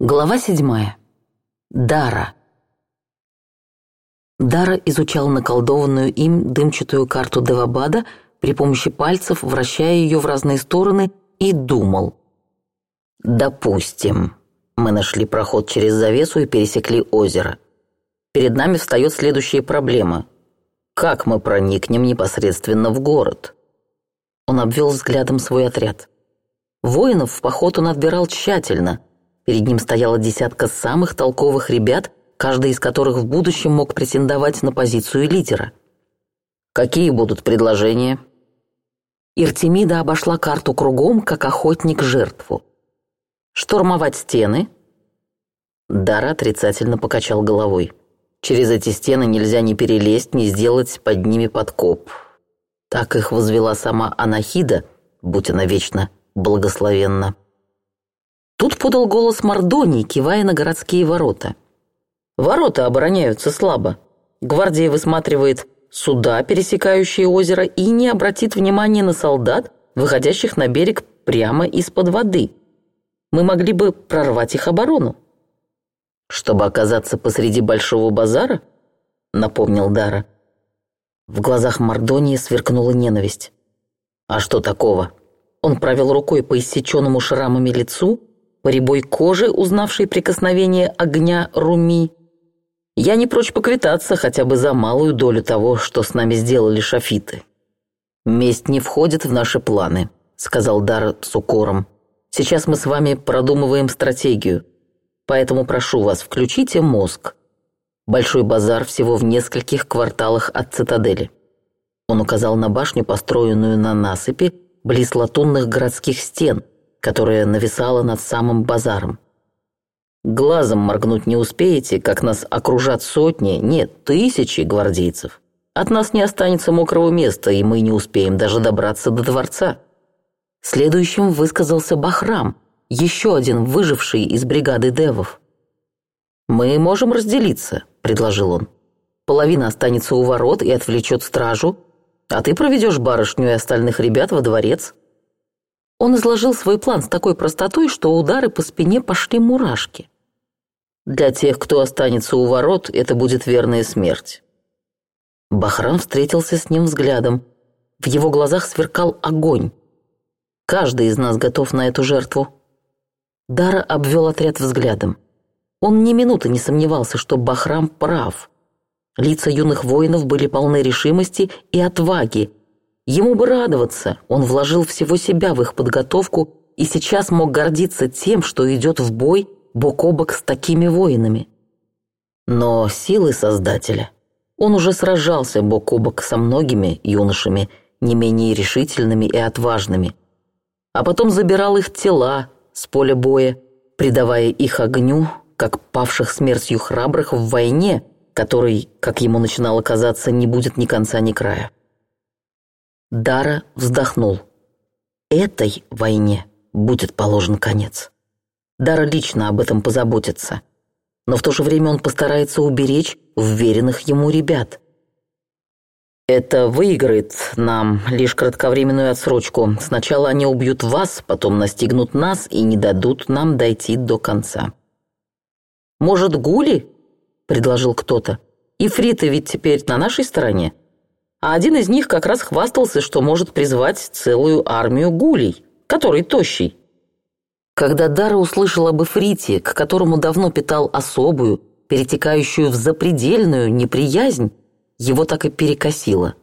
Глава седьмая. Дара. Дара изучал наколдованную им дымчатую карту Девабада при помощи пальцев, вращая ее в разные стороны, и думал. «Допустим. Мы нашли проход через завесу и пересекли озеро. Перед нами встает следующая проблема. Как мы проникнем непосредственно в город?» Он обвел взглядом свой отряд. Воинов в поход он отбирал тщательно – Перед ним стояла десятка самых толковых ребят, каждый из которых в будущем мог претендовать на позицию лидера. «Какие будут предложения?» Иртемида обошла карту кругом, как охотник жертву. «Штурмовать стены?» Дара отрицательно покачал головой. «Через эти стены нельзя ни перелезть, ни сделать под ними подкоп. Так их возвела сама Анахида, будь она вечно благословенна». Тут подал голос Мордоний, кивая на городские ворота. Ворота обороняются слабо. Гвардия высматривает суда, пересекающие озеро, и не обратит внимания на солдат, выходящих на берег прямо из-под воды. Мы могли бы прорвать их оборону. Чтобы оказаться посреди большого базара, напомнил Дара. В глазах Мордонии сверкнула ненависть. А что такого? Он провел рукой по иссеченному шрамами лицу, рябой кожи, узнавший прикосновение огня Руми. Я не прочь поквитаться хотя бы за малую долю того, что с нами сделали шафиты. «Месть не входит в наши планы», — сказал Дар с укором. «Сейчас мы с вами продумываем стратегию, поэтому прошу вас, включите мозг. Большой базар всего в нескольких кварталах от цитадели». Он указал на башню, построенную на насыпи, близ латунных городских стен — которая нависала над самым базаром. Глазом моргнуть не успеете, как нас окружат сотни, нет, тысячи гвардейцев. От нас не останется мокрого места, и мы не успеем даже добраться до дворца. Следующим высказался Бахрам, еще один выживший из бригады девов. «Мы можем разделиться», — предложил он. «Половина останется у ворот и отвлечет стражу, а ты проведешь барышню и остальных ребят во дворец». Он изложил свой план с такой простотой, что удары по спине пошли мурашки. «Для тех, кто останется у ворот, это будет верная смерть». Бахрам встретился с ним взглядом. В его глазах сверкал огонь. «Каждый из нас готов на эту жертву». Дара обвел отряд взглядом. Он ни минуты не сомневался, что Бахрам прав. Лица юных воинов были полны решимости и отваги, Ему бы радоваться, он вложил всего себя в их подготовку и сейчас мог гордиться тем, что идет в бой бок о бок с такими воинами. Но силы Создателя. Он уже сражался бок о бок со многими юношами, не менее решительными и отважными, а потом забирал их тела с поля боя, предавая их огню, как павших смертью храбрых в войне, который, как ему начинало казаться, не будет ни конца, ни края. Дара вздохнул. Этой войне будет положен конец. Дара лично об этом позаботится. Но в то же время он постарается уберечь уверенных ему ребят. Это выиграет нам лишь кратковременную отсрочку. Сначала они убьют вас, потом настигнут нас и не дадут нам дойти до конца. «Может, гули?» – предложил кто-то. «Ифриты ведь теперь на нашей стороне?» а один из них как раз хвастался, что может призвать целую армию гулей, который тощий. Когда Дара услышал об Эфрите, к которому давно питал особую, перетекающую в запредельную неприязнь, его так и перекосило.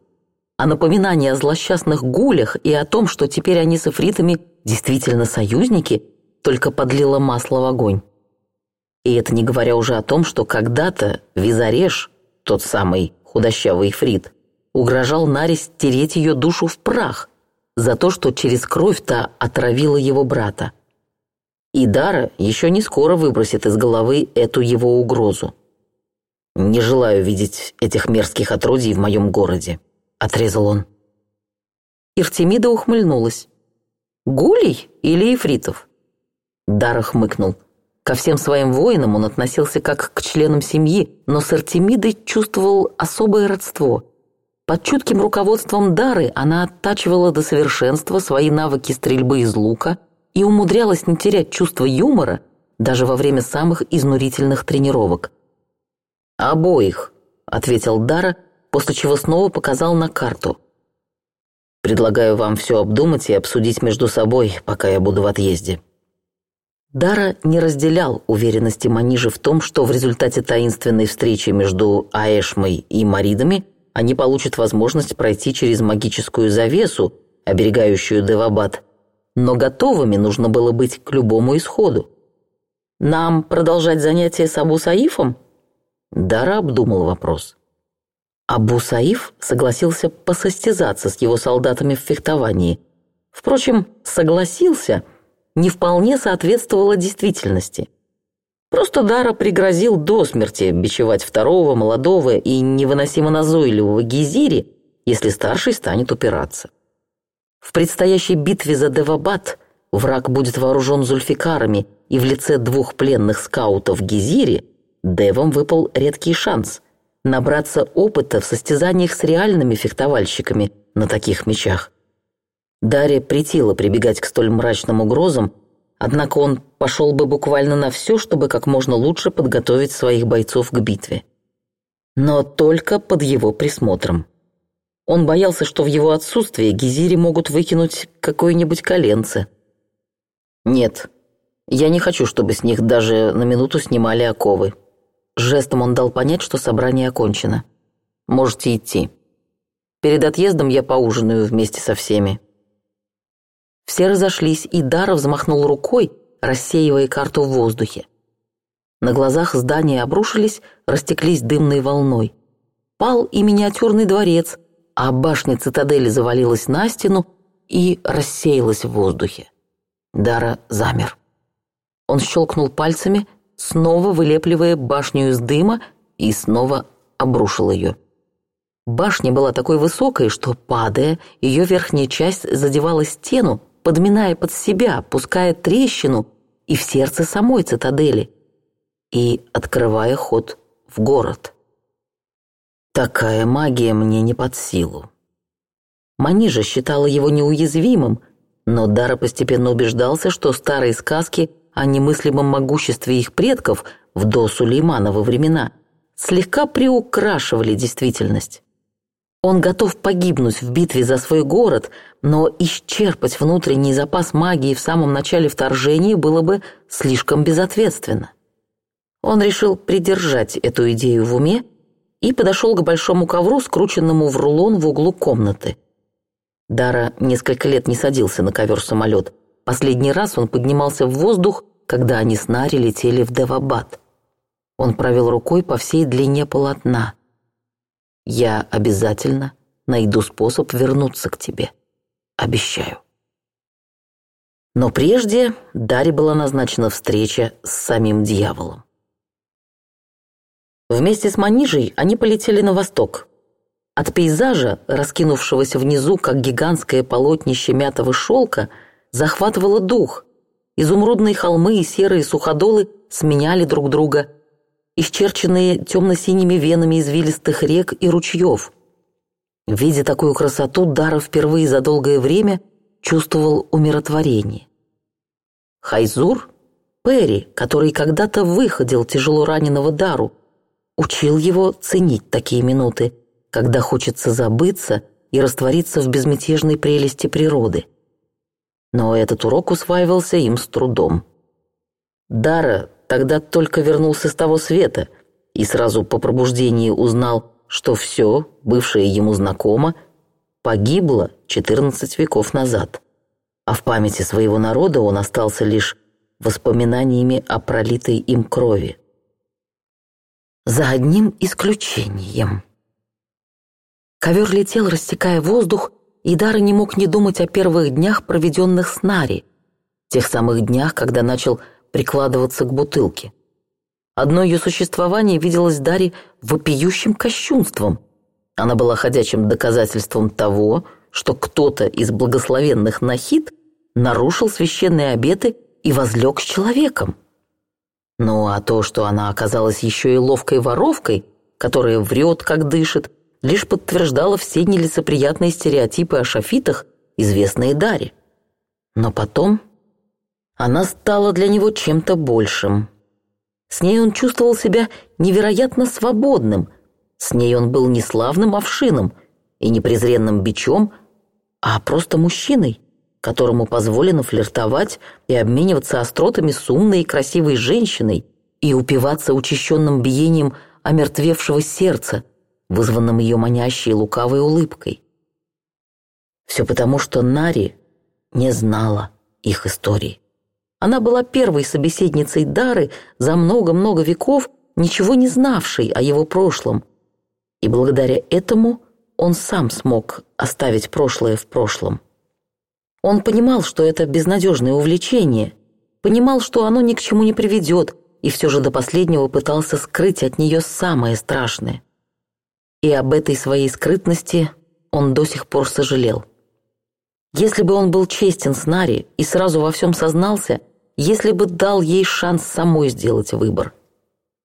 А напоминание о злосчастных гулях и о том, что теперь они с эфритами действительно союзники, только подлило масло в огонь. И это не говоря уже о том, что когда-то Визареш, тот самый худощавый эфрит, угрожал Наре стереть ее душу в прах за то, что через кровь-то отравила его брата. И Дара еще не скоро выбросит из головы эту его угрозу. «Не желаю видеть этих мерзких отродий в моем городе», — отрезал он. Иртемида ухмыльнулась. «Гулей или Ефритов?» Дара хмыкнул. Ко всем своим воинам он относился как к членам семьи, но с Артемидой чувствовал особое родство. Под чутким руководством Дары она оттачивала до совершенства свои навыки стрельбы из лука и умудрялась не терять чувство юмора даже во время самых изнурительных тренировок. «Обоих», — ответил Дара, после чего снова показал на карту. «Предлагаю вам все обдумать и обсудить между собой, пока я буду в отъезде». Дара не разделял уверенности Манижи в том, что в результате таинственной встречи между Аэшмой и Маридами — они получат возможность пройти через магическую завесу, оберегающую Девабад, но готовыми нужно было быть к любому исходу. «Нам продолжать занятия с Абу Саифом?» Дара обдумал вопрос. Абу Саиф согласился посостязаться с его солдатами в фехтовании. Впрочем, согласился не вполне соответствовало действительности – Просто Дара пригрозил до смерти бичевать второго, молодого и невыносимо назойливого Гизири, если старший станет упираться. В предстоящей битве за Девабад враг будет вооружен зульфикарами, и в лице двух пленных скаутов Гизири Девам выпал редкий шанс набраться опыта в состязаниях с реальными фехтовальщиками на таких мечах. Дарья притила прибегать к столь мрачным угрозам, Однако он пошел бы буквально на все, чтобы как можно лучше подготовить своих бойцов к битве. Но только под его присмотром. Он боялся, что в его отсутствие Гизири могут выкинуть какое-нибудь коленце. «Нет, я не хочу, чтобы с них даже на минуту снимали оковы». Жестом он дал понять, что собрание окончено. «Можете идти. Перед отъездом я поужинаю вместе со всеми». Все разошлись, и Дара взмахнул рукой, рассеивая карту в воздухе. На глазах здания обрушились, растеклись дымной волной. Пал и миниатюрный дворец, а башня цитадели завалилась на стену и рассеялась в воздухе. Дара замер. Он щелкнул пальцами, снова вылепливая башню из дыма, и снова обрушил ее. Башня была такой высокой, что, падая, ее верхняя часть задевала стену, подминая под себя, пуская трещину и в сердце самой цитадели, и открывая ход в город. Такая магия мне не под силу. Манижа считала его неуязвимым, но Дара постепенно убеждался, что старые сказки о немыслимом могуществе их предков в до Сулейманова времена слегка приукрашивали действительность. Он готов погибнуть в битве за свой город, но исчерпать внутренний запас магии в самом начале вторжения было бы слишком безответственно. Он решил придержать эту идею в уме и подошел к большому ковру, скрученному в рулон в углу комнаты. Дара несколько лет не садился на ковер-самолет. Последний раз он поднимался в воздух, когда они с Нари летели в Девабад. Он провел рукой по всей длине полотна – я обязательно найду способ вернуться к тебе. Обещаю. Но прежде Даре была назначена встреча с самим дьяволом. Вместе с Манижей они полетели на восток. От пейзажа, раскинувшегося внизу, как гигантское полотнище мятого шелка, захватывало дух. Изумрудные холмы и серые суходолы сменяли друг друга – исчерченные темно-синими венами извилистых рек и ручьев. Видя такую красоту, Дара впервые за долгое время чувствовал умиротворение. Хайзур, Перри, который когда-то выходил тяжело раненого Дару, учил его ценить такие минуты, когда хочется забыться и раствориться в безмятежной прелести природы. Но этот урок усваивался им с трудом. Дара Тогда только вернулся с того света и сразу по пробуждении узнал, что все, бывшее ему знакомо, погибло 14 веков назад. А в памяти своего народа он остался лишь воспоминаниями о пролитой им крови. За одним исключением. Ковер летел, растекая воздух, и Дара не мог не думать о первых днях, проведенных с Нари, тех самых днях, когда начал прикладываться к бутылке. Одно ее существование виделось Даре вопиющим кощунством. Она была ходячим доказательством того, что кто-то из благословенных Нахид нарушил священные обеты и возлег с человеком. Ну а то, что она оказалась еще и ловкой воровкой, которая врет, как дышит, лишь подтверждало все нелицеприятные стереотипы о шафитах, известные Даре. Но потом она стала для него чем-то большим. С ней он чувствовал себя невероятно свободным. С ней он был не славным овшином и не презренным бичом, а просто мужчиной, которому позволено флиртовать и обмениваться остротами с умной и красивой женщиной и упиваться учащенным биением омертвевшего сердца, вызванным ее манящей лукавой улыбкой. Все потому, что Нари не знала их истории. Она была первой собеседницей Дары за много-много веков, ничего не знавшей о его прошлом. И благодаря этому он сам смог оставить прошлое в прошлом. Он понимал, что это безнадежное увлечение, понимал, что оно ни к чему не приведет, и все же до последнего пытался скрыть от нее самое страшное. И об этой своей скрытности он до сих пор сожалел. Если бы он был честен с Нари и сразу во всем сознался, если бы дал ей шанс самой сделать выбор.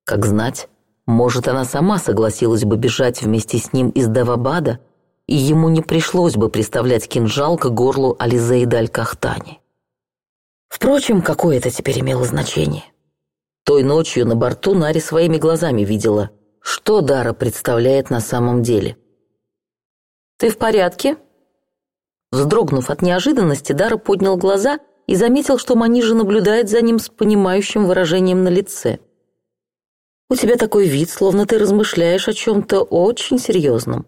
Как знать, может, она сама согласилась бы бежать вместе с ним из Давабада, и ему не пришлось бы приставлять кинжал к горлу Ализейда Аль-Кахтани. Впрочем, какое это теперь имело значение? Той ночью на борту Нари своими глазами видела, что Дара представляет на самом деле. «Ты в порядке?» Вздрогнув от неожиданности, Дара поднял глаза — и заметил, что Манижа наблюдает за ним с понимающим выражением на лице. «У тебя такой вид, словно ты размышляешь о чем-то очень серьезном».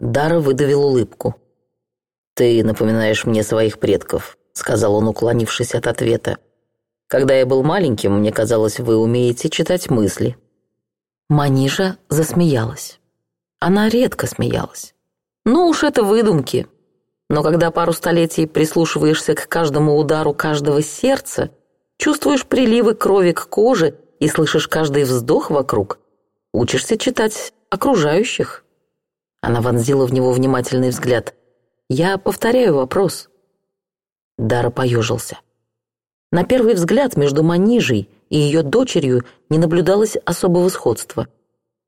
Дара выдавил улыбку. «Ты напоминаешь мне своих предков», — сказал он, уклонившись от ответа. «Когда я был маленьким, мне казалось, вы умеете читать мысли». Манижа засмеялась. Она редко смеялась. «Ну уж это выдумки. Но когда пару столетий прислушиваешься к каждому удару каждого сердца, чувствуешь приливы крови к коже и слышишь каждый вздох вокруг, учишься читать окружающих. Она вонзила в него внимательный взгляд. «Я повторяю вопрос». Дара поежился. На первый взгляд между Манижей и ее дочерью не наблюдалось особого сходства.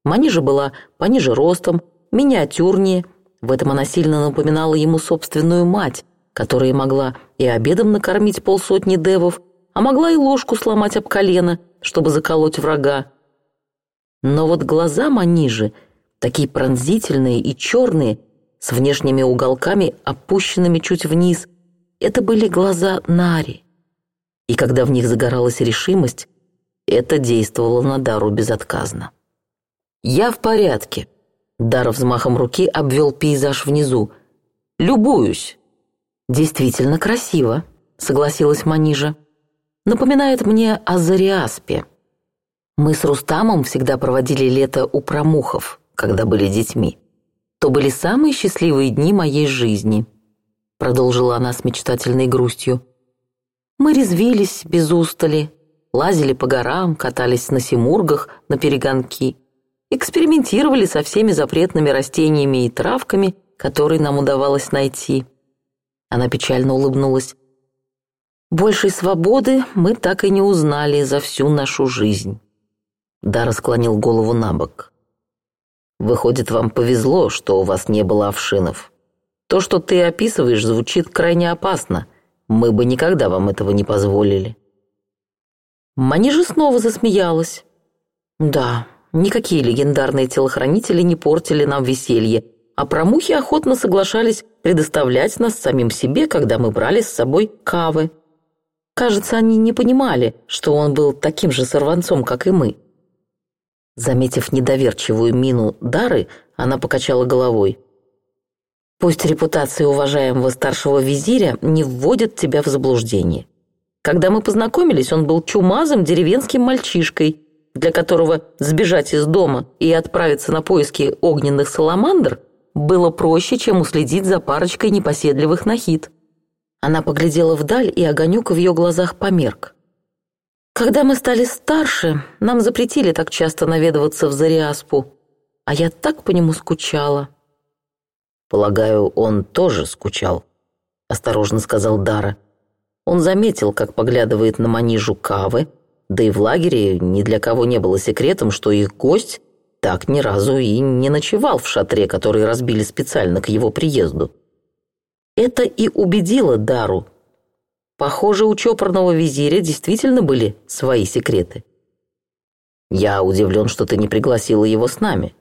Манижа была пониже ростом, миниатюрнее – в этом она сильно напоминала ему собственную мать, которая могла и обедом накормить полсотни девов, а могла и ложку сломать об колено, чтобы заколоть врага. Но вот глаза Манижи, такие пронзительные и черные, с внешними уголками, опущенными чуть вниз, это были глаза Нари. И когда в них загоралась решимость, это действовало на Дару безотказно. «Я в порядке», Дар взмахом руки обвел пейзаж внизу. «Любуюсь!» «Действительно красиво», — согласилась Манижа. «Напоминает мне о Зариаспе. Мы с Рустамом всегда проводили лето у промухов, когда были детьми. То были самые счастливые дни моей жизни», — продолжила она с мечтательной грустью. «Мы резвились без устали, лазили по горам, катались на симургах, на перегонки экспериментировали со всеми запретными растениями и травками, которые нам удавалось найти. Она печально улыбнулась. Большей свободы мы так и не узнали за всю нашу жизнь. Дара склонил голову на бок. «Выходит, вам повезло, что у вас не было овшинов. То, что ты описываешь, звучит крайне опасно. Мы бы никогда вам этого не позволили». Манижа снова засмеялась. «Да, Никакие легендарные телохранители не портили нам веселье, а промухи охотно соглашались предоставлять нас самим себе, когда мы брали с собой кавы. Кажется, они не понимали, что он был таким же сорванцом, как и мы. Заметив недоверчивую мину Дары, она покачала головой. «Пусть репутация уважаемого старшего визиря не вводит тебя в заблуждение. Когда мы познакомились, он был чумазым деревенским мальчишкой, для которого сбежать из дома и отправиться на поиски огненных саламандр было проще, чем уследить за парочкой непоседливых нахид. Она поглядела вдаль, и огонек в ее глазах померк. «Когда мы стали старше, нам запретили так часто наведываться в Зариаспу, а я так по нему скучала». «Полагаю, он тоже скучал», — осторожно сказал Дара. Он заметил, как поглядывает на манижу Кавы, да и в лагере ни для кого не было секретом, что их гость так ни разу и не ночевал в шатре, который разбили специально к его приезду. Это и убедило Дару. Похоже, у чопорного визиря действительно были свои секреты. «Я удивлен, что ты не пригласила его с нами».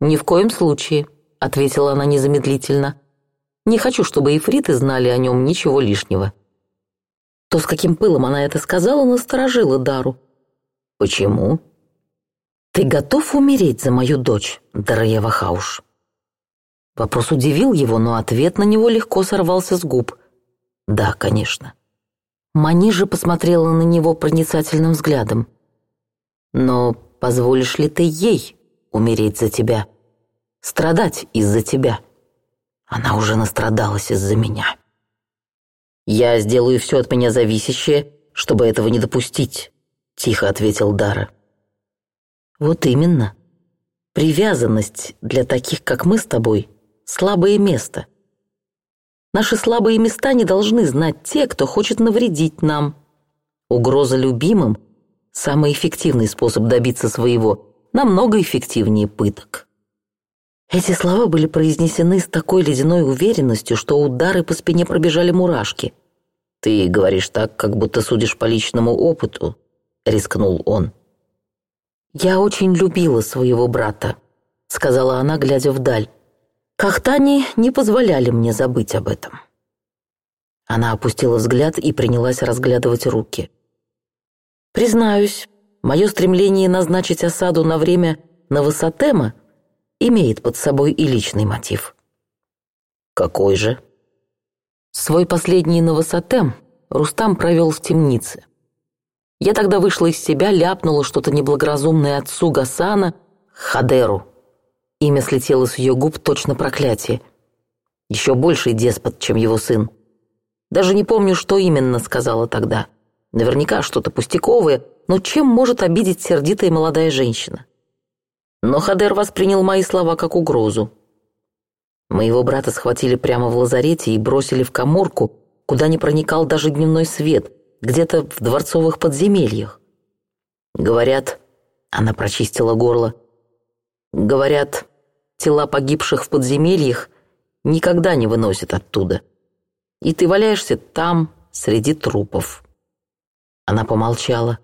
«Ни в коем случае», — ответила она незамедлительно. «Не хочу, чтобы эфриты знали о нем ничего лишнего». То, с каким пылом она это сказала, насторожило Дару. «Почему?» «Ты готов умереть за мою дочь, Дараева Хауш?» Вопрос удивил его, но ответ на него легко сорвался с губ. «Да, конечно». Мани же посмотрела на него проницательным взглядом. «Но позволишь ли ты ей умереть за тебя? Страдать из-за тебя? Она уже настрадалась из-за меня». «Я сделаю все от меня зависящее, чтобы этого не допустить», — тихо ответил Дара. «Вот именно. Привязанность для таких, как мы с тобой, — слабое место. Наши слабые места не должны знать те, кто хочет навредить нам. Угроза любимым — самый эффективный способ добиться своего, намного эффективнее пыток». Эти слова были произнесены с такой ледяной уверенностью, что удары по спине пробежали мурашки. «Ты говоришь так, как будто судишь по личному опыту», — рискнул он. «Я очень любила своего брата», — сказала она, глядя вдаль. «Кахтани не позволяли мне забыть об этом». Она опустила взгляд и принялась разглядывать руки. «Признаюсь, мое стремление назначить осаду на время Новосатема имеет под собой и личный мотив. Какой же? Свой последний новосотем Рустам провел в темнице. Я тогда вышла из себя, ляпнула что-то неблагоразумное отцу Гасана, Хадеру. Имя слетело с ее губ точно проклятие. Еще больший деспот, чем его сын. Даже не помню, что именно сказала тогда. Наверняка что-то пустяковое, но чем может обидеть сердитая молодая женщина? но Хадер воспринял мои слова как угрозу. Моего брата схватили прямо в лазарете и бросили в коморку, куда не проникал даже дневной свет, где-то в дворцовых подземельях. Говорят, она прочистила горло, говорят, тела погибших в подземельях никогда не выносят оттуда. И ты валяешься там, среди трупов. Она помолчала.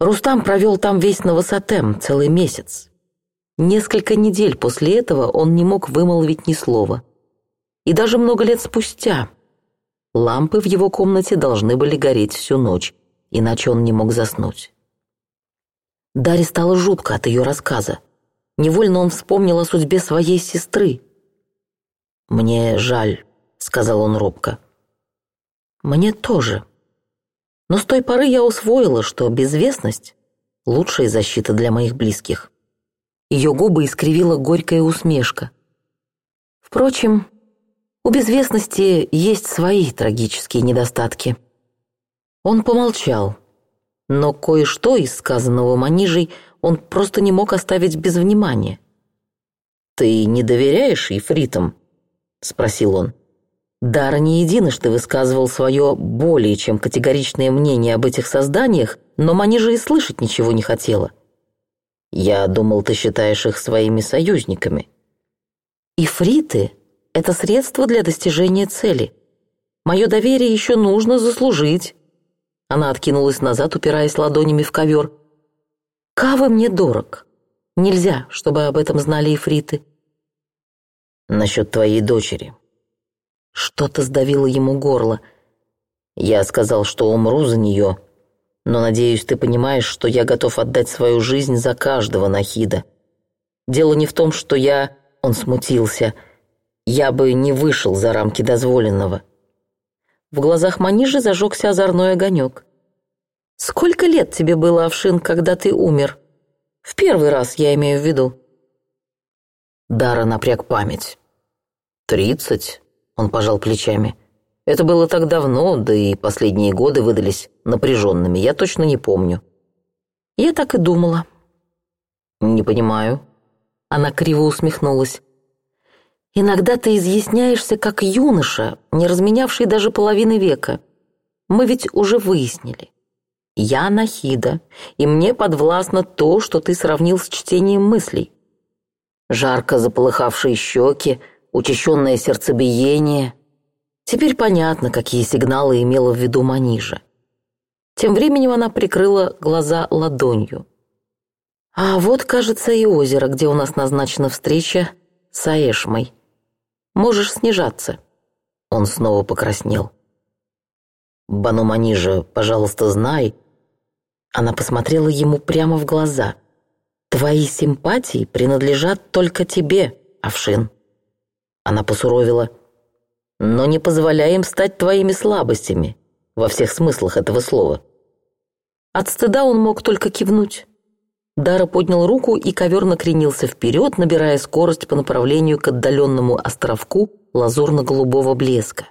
Рустам провел там весь новосатем, целый месяц. Несколько недель после этого он не мог вымолвить ни слова. И даже много лет спустя лампы в его комнате должны были гореть всю ночь, иначе он не мог заснуть. Даре стало жутко от ее рассказа. Невольно он вспомнил о судьбе своей сестры. «Мне жаль», — сказал он робко. «Мне тоже», но с той поры я усвоила, что безвестность — лучшая защита для моих близких. Ее губы искривила горькая усмешка. Впрочем, у безвестности есть свои трагические недостатки. Он помолчал, но кое-что из сказанного Манижей он просто не мог оставить без внимания. «Ты не доверяешь ифритам?» — спросил он. Дар не единожды высказывал свое более чем категоричное мнение об этих созданиях, но Манижа и слышать ничего не хотела. «Я думал, ты считаешь их своими союзниками». «Ифриты — это средство для достижения цели. Мое доверие еще нужно заслужить». Она откинулась назад, упираясь ладонями в ковер. «Кава мне дорог. Нельзя, чтобы об этом знали ифриты». «Насчет твоей дочери. Что-то сдавило ему горло. Я сказал, что умру за нее. Но, надеюсь, ты понимаешь, что я готов отдать свою жизнь за каждого Нахида. Дело не в том, что я... Он смутился. Я бы не вышел за рамки дозволенного. В глазах Манижи зажегся озорной огонек. «Сколько лет тебе было, Овшин, когда ты умер? В первый раз, я имею в виду». Дара напряг память. «Тридцать?» Он пожал плечами. «Это было так давно, да и последние годы выдались напряженными. Я точно не помню». «Я так и думала». «Не понимаю». Она криво усмехнулась. «Иногда ты изъясняешься как юноша, не разменявший даже половины века. Мы ведь уже выяснили. Я Нахида, и мне подвластно то, что ты сравнил с чтением мыслей». Жарко заполыхавшие щеки, учащенное сердцебиение. Теперь понятно, какие сигналы имела в виду Манижа. Тем временем она прикрыла глаза ладонью. А вот, кажется, и озеро, где у нас назначена встреча с Аэшмой. Можешь снижаться. Он снова покраснел. «Бану Манижа, пожалуйста, знай». Она посмотрела ему прямо в глаза. «Твои симпатии принадлежат только тебе, Овшин». Она посуровила. «Но не позволяй им стать твоими слабостями, во всех смыслах этого слова». От стыда он мог только кивнуть. Дара поднял руку, и ковер накренился вперед, набирая скорость по направлению к отдаленному островку лазурно-голубого блеска.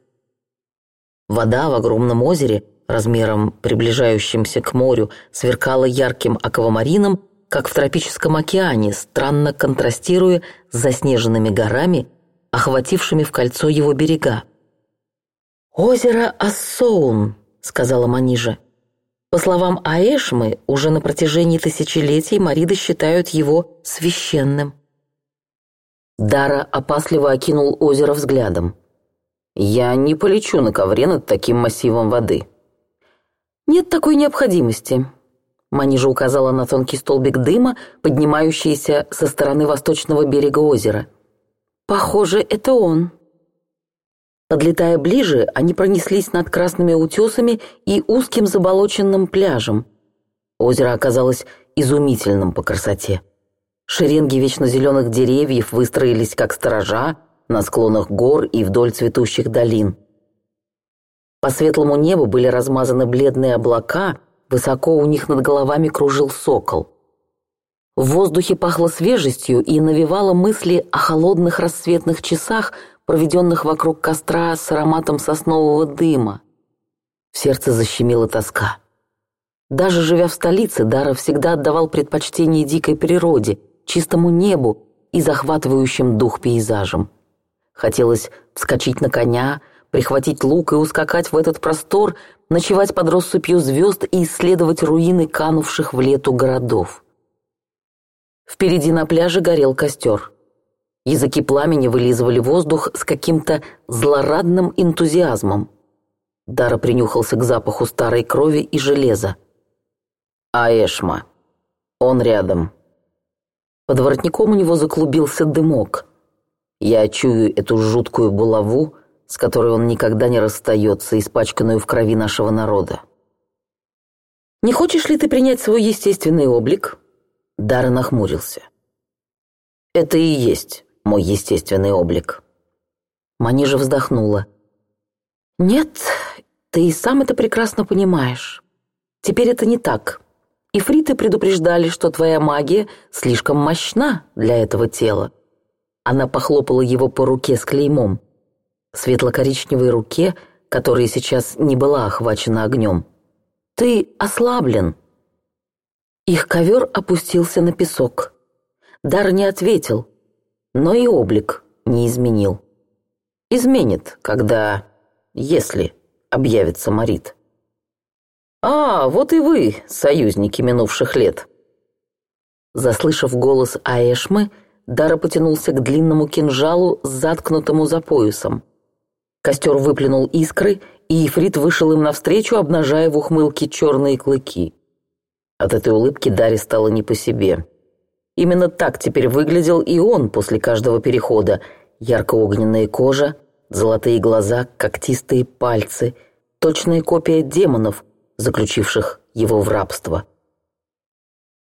Вода в огромном озере, размером приближающимся к морю, сверкала ярким аквамарином, как в тропическом океане, странно контрастируя с заснеженными горами охватившими в кольцо его берега. «Озеро Ассоун», — сказала Манижа. По словам Аэшмы, уже на протяжении тысячелетий Мариды считают его священным. Дара опасливо окинул озеро взглядом. «Я не полечу на ковре над таким массивом воды». «Нет такой необходимости», — Манижа указала на тонкий столбик дыма, поднимающийся со стороны восточного берега озера. Похоже, это он. Подлетая ближе, они пронеслись над красными утесами и узким заболоченным пляжем. Озеро оказалось изумительным по красоте. Шеренги вечно зеленых деревьев выстроились как сторожа на склонах гор и вдоль цветущих долин. По светлому небу были размазаны бледные облака, высоко у них над головами кружил сокол. В воздухе пахло свежестью и навевало мысли о холодных рассветных часах, проведенных вокруг костра с ароматом соснового дыма. В сердце защемила тоска. Даже живя в столице, Дара всегда отдавал предпочтение дикой природе, чистому небу и захватывающим дух пейзажам. Хотелось вскочить на коня, прихватить лук и ускакать в этот простор, ночевать под россыпью звезд и исследовать руины канувших в лету городов. Впереди на пляже горел костер. Языки пламени вылизывали воздух с каким-то злорадным энтузиазмом. Дара принюхался к запаху старой крови и железа. Аэшма, Он рядом». Под воротником у него заклубился дымок. Я чую эту жуткую булаву, с которой он никогда не расстается, испачканную в крови нашего народа. «Не хочешь ли ты принять свой естественный облик?» Дара нахмурился. «Это и есть мой естественный облик». Манижа вздохнула. «Нет, ты и сам это прекрасно понимаешь. Теперь это не так. Ифриты предупреждали, что твоя магия слишком мощна для этого тела». Она похлопала его по руке с клеймом. Светло-коричневой руке, которая сейчас не была охвачена огнем. «Ты ослаблен», их ковер опустился на песок. Дар не ответил, но и облик не изменил. Изменит, когда... если объявится Марит. «А, вот и вы, союзники минувших лет!» Заслышав голос Аэшмы, Дара потянулся к длинному кинжалу, заткнутому за поясом. Костер выплюнул искры, и Ефрит вышел им навстречу, обнажая в ухмылке черные клыки. От этой улыбки Даре стало не по себе. Именно так теперь выглядел и он после каждого перехода. Ярко-огненная кожа, золотые глаза, когтистые пальцы. Точная копия демонов, заключивших его в рабство.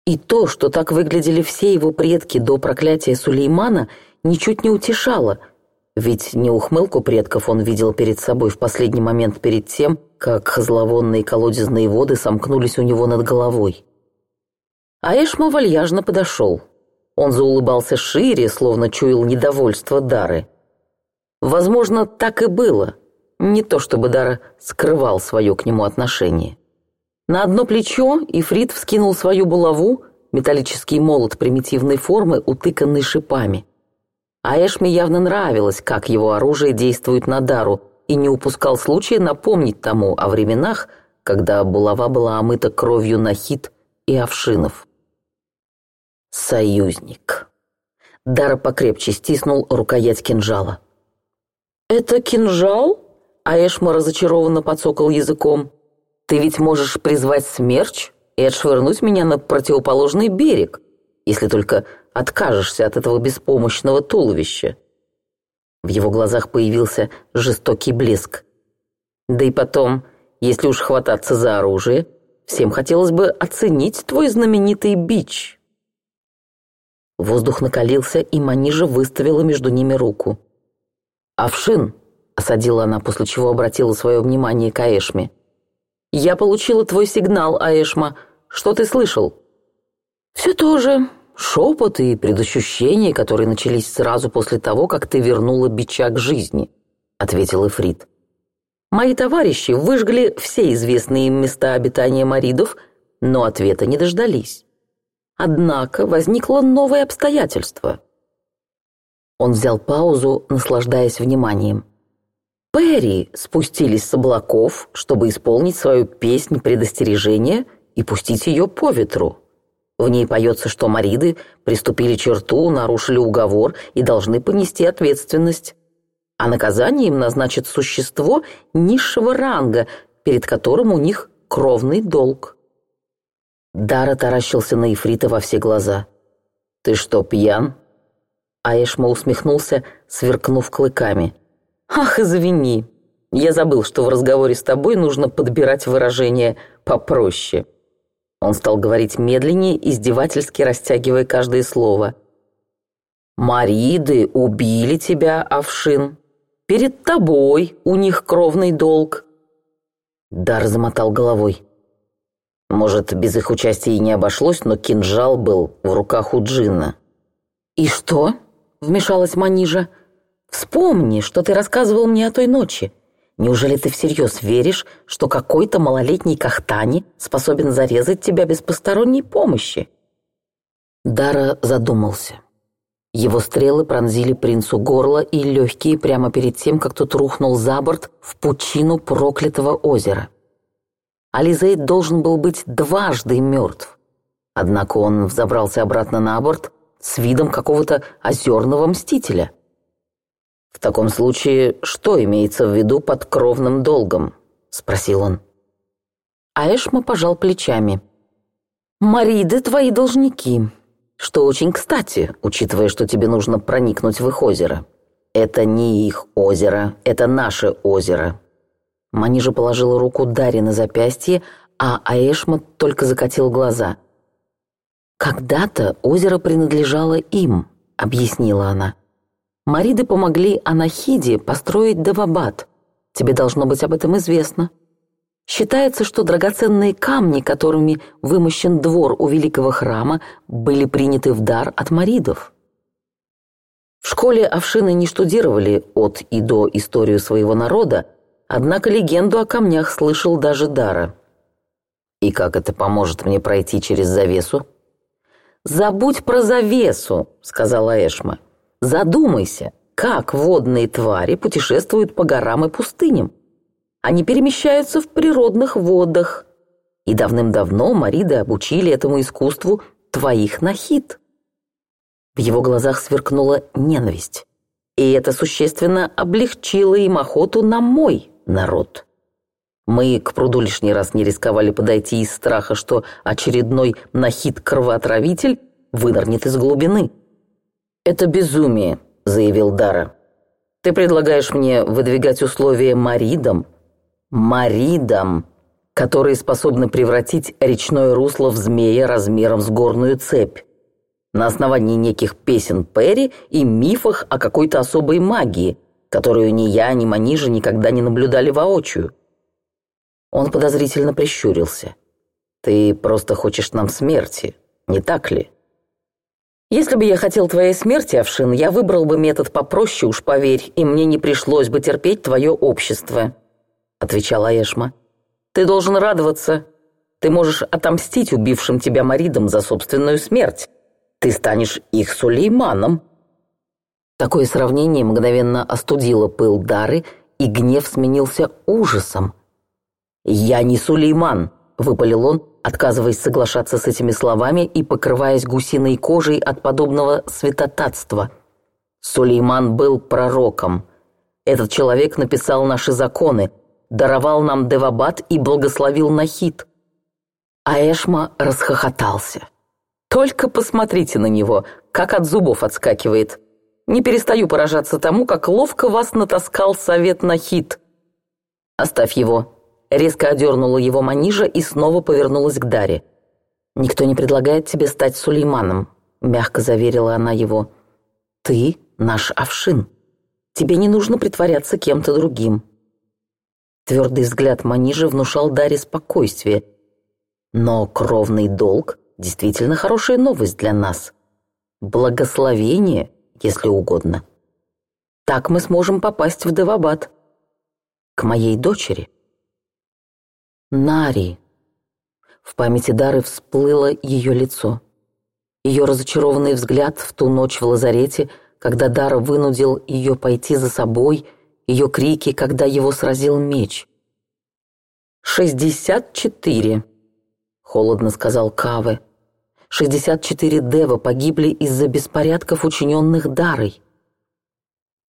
И то, что так выглядели все его предки до проклятия Сулеймана, ничуть не утешало – ведь не ухмылку предков он видел перед собой в последний момент перед тем, как зловонные колодезные воды сомкнулись у него над головой. А Эшма вальяжно подошел. Он заулыбался шире, словно чуял недовольство Дары. Возможно, так и было. Не то чтобы Дара скрывал свое к нему отношение. На одно плечо Ифрит вскинул свою булаву, металлический молот примитивной формы, утыканный шипами – а Эшме явно нравилось, как его оружие действует на Дару, и не упускал случая напомнить тому о временах, когда булава была омыта кровью нахит и овшинов. «Союзник». Дара покрепче стиснул рукоять кинжала. «Это кинжал?» Аэшма разочарованно подсокал языком. «Ты ведь можешь призвать смерч и отшвырнуть меня на противоположный берег, если только откажешься от этого беспомощного туловища. В его глазах появился жестокий блеск. Да и потом, если уж хвататься за оружие, всем хотелось бы оценить твой знаменитый бич. Воздух накалился, и Манижа выставила между ними руку. «Овшин!» — осадила она, после чего обратила свое внимание к Аэшме. «Я получила твой сигнал, Аэшма. Что ты слышал?» «Все то же», Шепот и предощущения, которые начались сразу после того, как ты вернула бича к жизни», — ответил Эфрит. «Мои товарищи выжгли все известные им места обитания маридов, но ответа не дождались. Однако возникло новое обстоятельство». Он взял паузу, наслаждаясь вниманием. Перри спустились с облаков, чтобы исполнить свою песнь предостережения и пустить ее по ветру. В ней поется, что мариды приступили черту, нарушили уговор и должны понести ответственность. А наказание им назначит существо низшего ранга, перед которым у них кровный долг. Дара таращился на Ифрита во все глаза. «Ты что, пьян?» Аэшма усмехнулся, сверкнув клыками. «Ах, извини, я забыл, что в разговоре с тобой нужно подбирать выражение попроще». Он стал говорить медленнее, издевательски растягивая каждое слово. «Мариды убили тебя, Овшин. Перед тобой у них кровный долг». Дар замотал головой. Может, без их участия и не обошлось, но кинжал был в руках у Джина. «И что?» — вмешалась Манижа. «Вспомни, что ты рассказывал мне о той ночи. Неужели ты всерьез веришь, что какой-то малолетний кахтани способен зарезать тебя без посторонней помощи?» Дара задумался. Его стрелы пронзили принцу горло и легкие прямо перед тем, как тот рухнул за борт в пучину проклятого озера. Ализейд должен был быть дважды мертв. Однако он взобрался обратно на борт с видом какого-то озерного мстителя. «В таком случае, что имеется в виду под кровным долгом?» – спросил он. Аэшма пожал плечами. «Мариды твои должники, что очень кстати, учитывая, что тебе нужно проникнуть в их озеро. Это не их озеро, это наше озеро». Манижа положила руку Дарье на запястье, а Аэшма только закатил глаза. «Когда-то озеро принадлежало им», — объяснила она. Мариды помогли Анахиде построить Давабад. Тебе должно быть об этом известно. Считается, что драгоценные камни, которыми вымощен двор у великого храма, были приняты в дар от маридов. В школе овшины не штудировали от и до историю своего народа, однако легенду о камнях слышал даже Дара. «И как это поможет мне пройти через завесу?» «Забудь про завесу», — сказала Эшма. Задумайся, как водные твари путешествуют по горам и пустыням. Они перемещаются в природных водах. И давным-давно Мариды обучили этому искусству твоих нахид. В его глазах сверкнула ненависть. И это существенно облегчило им охоту на мой народ. Мы к пруду лишний раз не рисковали подойти из страха, что очередной нахид-кровоотравитель вынырнет из глубины – «Это безумие», — заявил Дара. «Ты предлагаешь мне выдвигать условия маридам?» «Маридам!» которые способны превратить речное русло в змея размером с горную цепь на основании неких песен Перри и мифах о какой-то особой магии, которую ни я, ни Манижа никогда не наблюдали воочию. Он подозрительно прищурился. «Ты просто хочешь нам смерти, не так ли?» Если бы я хотел твоей смерти, Овшин, я выбрал бы метод попроще, уж поверь, и мне не пришлось бы терпеть твое общество», — отвечала Эшма. «Ты должен радоваться. Ты можешь отомстить убившим тебя Маридам за собственную смерть. Ты станешь их Сулейманом». Такое сравнение мгновенно остудило пыл Дары, и гнев сменился ужасом. «Я не Сулейман», — выпалил он, отказываясь соглашаться с этими словами и покрываясь гусиной кожей от подобного святотатства. Сулейман был пророком. Этот человек написал наши законы, даровал нам Девабад и благословил Нахид. А Эшма расхохотался. «Только посмотрите на него, как от зубов отскакивает. Не перестаю поражаться тому, как ловко вас натаскал совет Нахид». «Оставь его», Резко одернула его манижа и снова повернулась к Даре. «Никто не предлагает тебе стать Сулейманом», — мягко заверила она его. «Ты наш овшин. Тебе не нужно притворяться кем-то другим». Твердый взгляд манижа внушал Даре спокойствие. «Но кровный долг — действительно хорошая новость для нас. Благословение, если угодно. Так мы сможем попасть в Девабад. К моей дочери». Нари. В памяти Дары всплыло ее лицо. Ее разочарованный взгляд в ту ночь в лазарете, когда Дара вынудил ее пойти за собой, ее крики, когда его сразил меч. «Шестьдесят четыре», — холодно сказал Каве. «Шестьдесят четыре Дева погибли из-за беспорядков, учиненных Дарой».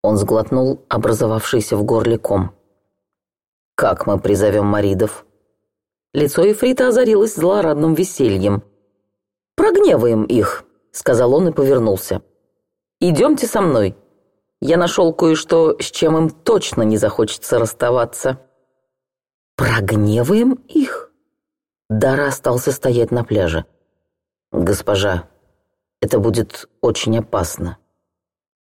Он сглотнул образовавшийся в горле ком. «Как мы призовем Маридов?» Лицо Ефрита озарилось злорадным весельем. «Прогневаем их», — сказал он и повернулся. «Идемте со мной. Я нашел кое-что, с чем им точно не захочется расставаться». «Прогневаем их?» Дара остался стоять на пляже. «Госпожа, это будет очень опасно».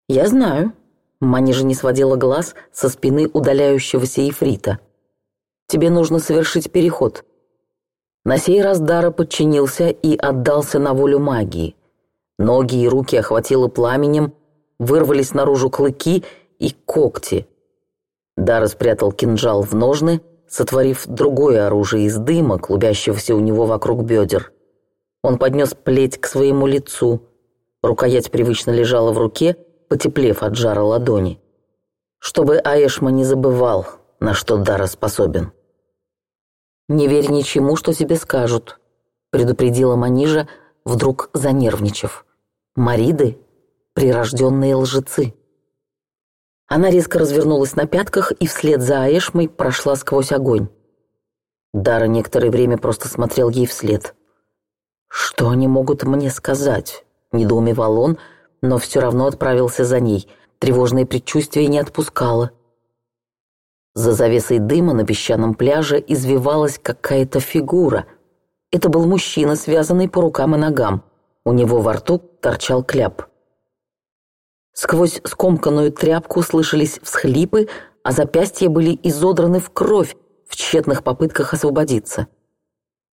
«Я знаю». Манижа не сводила глаз со спины удаляющегося Ефрита. «Тебе нужно совершить переход». На сей раз Дара подчинился и отдался на волю магии. Ноги и руки охватило пламенем, вырвались наружу клыки и когти. Дара спрятал кинжал в ножны, сотворив другое оружие из дыма, клубящегося у него вокруг бедер. Он поднес плеть к своему лицу. Рукоять привычно лежала в руке, потеплев от жара ладони. Чтобы Аэшма не забывал, на что Дара способен. «Не верь ничему, что тебе скажут», — предупредила Манижа, вдруг занервничав. «Мариды — прирожденные лжецы». Она резко развернулась на пятках и вслед за Аэшмой прошла сквозь огонь. Дара некоторое время просто смотрел ей вслед. «Что они могут мне сказать?» — недоумевал он, но все равно отправился за ней. Тревожное предчувствие не отпускало. За завесой дыма на песчаном пляже извивалась какая-то фигура. Это был мужчина, связанный по рукам и ногам. У него во рту торчал кляп. Сквозь скомканную тряпку слышались всхлипы, а запястья были изодраны в кровь в тщетных попытках освободиться.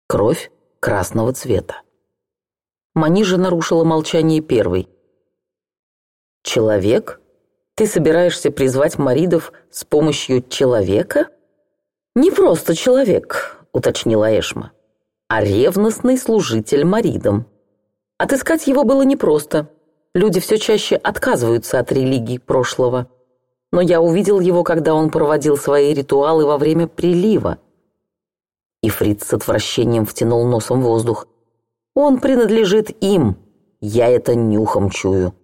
Кровь красного цвета. Манижа нарушила молчание первой. «Человек?» Ты собираешься призвать маридов с помощью человека? Не просто человек, уточнила Эшма, а ревностный служитель маридам. Отыскать его было непросто. Люди все чаще отказываются от религий прошлого. Но я увидел его, когда он проводил свои ритуалы во время прилива. И Фриц с отвращением втянул носом воздух. Он принадлежит им. Я это нюхом чую.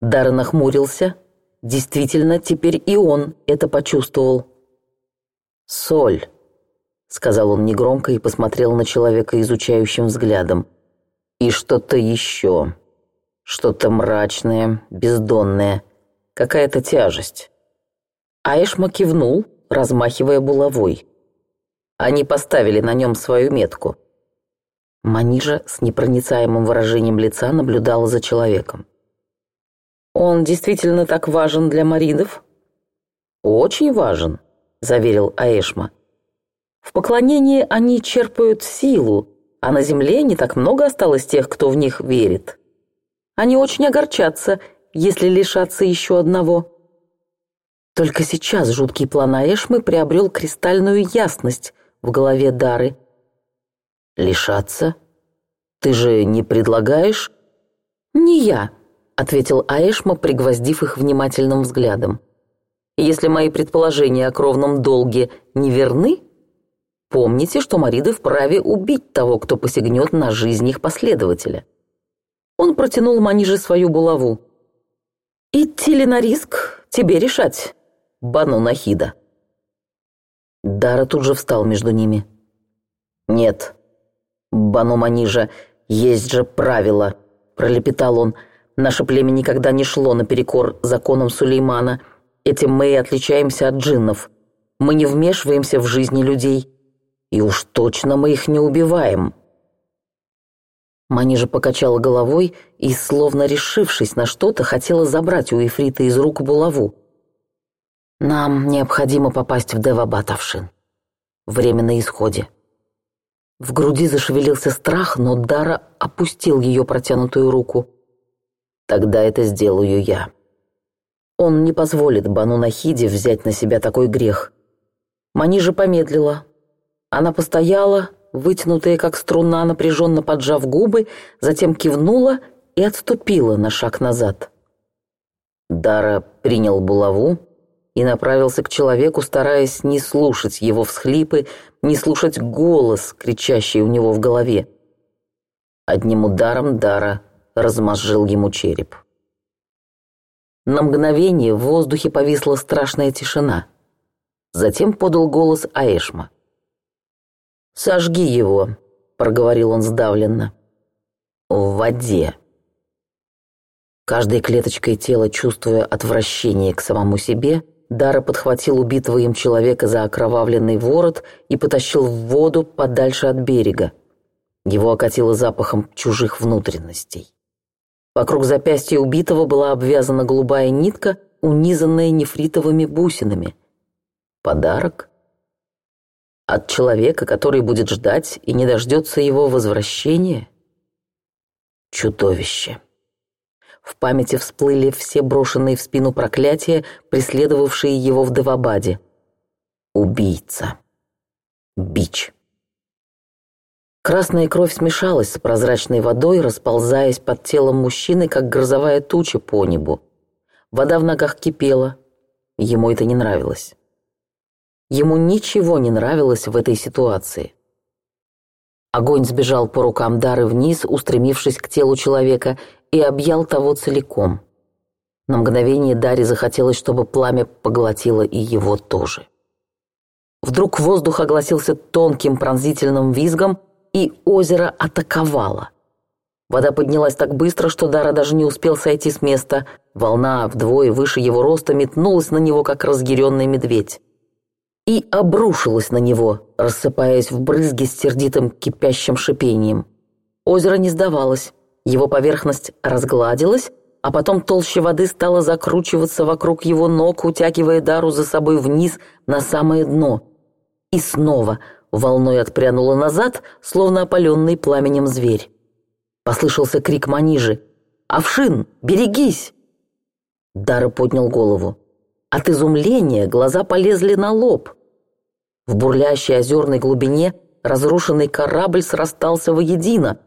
Дара нахмурился. Действительно, теперь и он это почувствовал. «Соль», — сказал он негромко и посмотрел на человека изучающим взглядом. «И что-то еще. Что-то мрачное, бездонное. Какая-то тяжесть». Аэшма кивнул, размахивая булавой. Они поставили на нем свою метку. Манижа с непроницаемым выражением лица наблюдала за человеком. Он действительно так важен для маридов? Очень важен, заверил Аэшма. В поклонении они черпают силу, а на земле не так много осталось тех, кто в них верит. Они очень огорчатся, если лишатся еще одного. Только сейчас жуткий план Аэшмы приобрел кристальную ясность в голове Дары. «Лишаться? Ты же не предлагаешь?» «Не я», ответил Аэшма, пригвоздив их внимательным взглядом. «Если мои предположения о кровном долге не верны, помните, что Мариды вправе убить того, кто посягнет на жизнь их последователя». Он протянул Маниже свою булаву. «Идти ли на риск, тебе решать, Бану Нахида». Дара тут же встал между ними. «Нет, Бану Манижа, есть же правила», — пролепетал он, — Наше племя никогда не шло наперекор законам Сулеймана. Этим мы и отличаемся от джиннов. Мы не вмешиваемся в жизни людей. И уж точно мы их не убиваем». Манижа покачала головой и, словно решившись на что-то, хотела забрать у Ифрита из рук булаву. «Нам необходимо попасть в Девабатовшин. Время на исходе». В груди зашевелился страх, но Дара опустил ее протянутую руку. Тогда это сделаю я. Он не позволит Бану Нахиде взять на себя такой грех. Манижа помедлила. Она постояла, вытянутая как струна, напряженно поджав губы, затем кивнула и отступила на шаг назад. Дара принял булаву и направился к человеку, стараясь не слушать его всхлипы, не слушать голос, кричащий у него в голове. Одним ударом Дара размозжил ему череп. На мгновение в воздухе повисла страшная тишина. Затем подал голос Аэшма. «Сожги его», — проговорил он сдавленно. «В воде». Каждой клеточкой тела, чувствуя отвращение к самому себе, Дара подхватил убитого им человека за окровавленный ворот и потащил в воду подальше от берега. Его окатило запахом чужих внутренностей. Вокруг запястья убитого была обвязана голубая нитка, унизанная нефритовыми бусинами. Подарок? От человека, который будет ждать и не дождется его возвращения? Чудовище. В памяти всплыли все брошенные в спину проклятия, преследовавшие его в Давабаде. Убийца. Бич. Красная кровь смешалась с прозрачной водой, расползаясь под телом мужчины, как грозовая туча по небу. Вода в ногах кипела. Ему это не нравилось. Ему ничего не нравилось в этой ситуации. Огонь сбежал по рукам Дары вниз, устремившись к телу человека, и объял того целиком. На мгновение Даре захотелось, чтобы пламя поглотило и его тоже. Вдруг воздух огласился тонким пронзительным визгом — и озеро атаковало. Вода поднялась так быстро, что Дара даже не успел сойти с места. Волна вдвое выше его роста метнулась на него, как разъяренный медведь. И обрушилась на него, рассыпаясь в брызги с сердитым кипящим шипением. Озеро не сдавалось. Его поверхность разгладилась, а потом толща воды стала закручиваться вокруг его ног, утягивая Дару за собой вниз на самое дно. И снова – волной отпрянула назад, словно опаленный пламенем зверь. Послышался крик манижи. «Овшин, берегись!» Дара поднял голову. От изумления глаза полезли на лоб. В бурлящей озерной глубине разрушенный корабль срастался воедино.